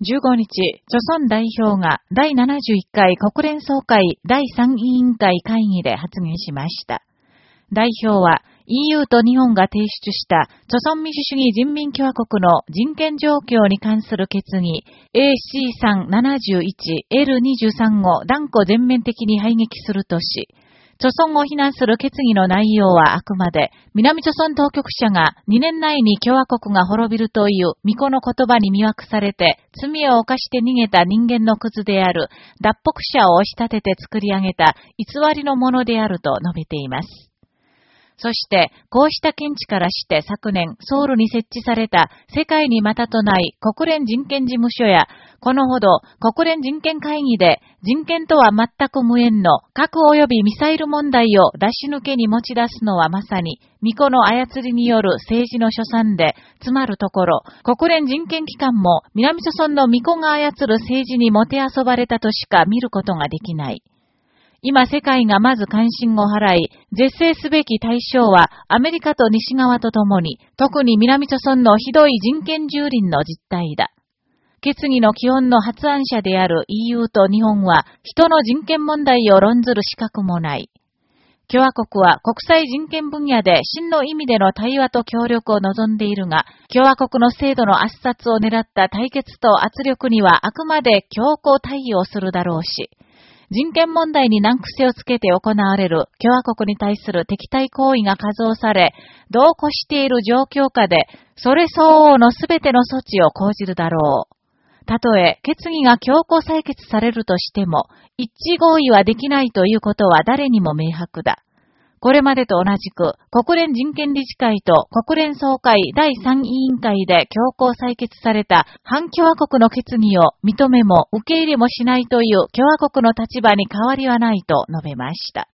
15日、著村代表が第71回国連総会第3委員会会議で発言しました。代表は EU と日本が提出した著村民主主義人民共和国の人権状況に関する決議 AC371L23 を断固全面的に排撃するとし、著村を非難する決議の内容はあくまで、南著村当局者が2年内に共和国が滅びるという巫女の言葉に魅惑されて、罪を犯して逃げた人間のクズである、脱北者を押し立てて作り上げた偽りのものであると述べています。そして、こうした見地からして昨年、ソウルに設置された世界にまたとない国連人権事務所や、このほど国連人権会議で人権とは全く無縁の核及びミサイル問題を出し抜けに持ち出すのはまさに、巫女の操りによる政治の所産で、つまるところ、国連人権機関も南諸村の巫女が操る政治にもてあそばれたとしか見ることができない。今世界がまず関心を払い、絶世すべき対象はアメリカと西側とともに、特に南朝村のひどい人権蹂躙の実態だ。決議の基本の発案者である EU と日本は、人の人権問題を論ずる資格もない。共和国は国際人権分野で真の意味での対話と協力を望んでいるが、共和国の制度の圧殺を狙った対決と圧力にはあくまで強硬対応するだろうし、人権問題に難癖をつけて行われる共和国に対する敵対行為が加増され、同行している状況下で、それ相応の全ての措置を講じるだろう。たとえ決議が強行採決されるとしても、一致合意はできないということは誰にも明白だ。これまでと同じく、国連人権理事会と国連総会第3委員会で強行採決された反共和国の決議を認めも受け入れもしないという共和国の立場に変わりはないと述べました。